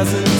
doesn't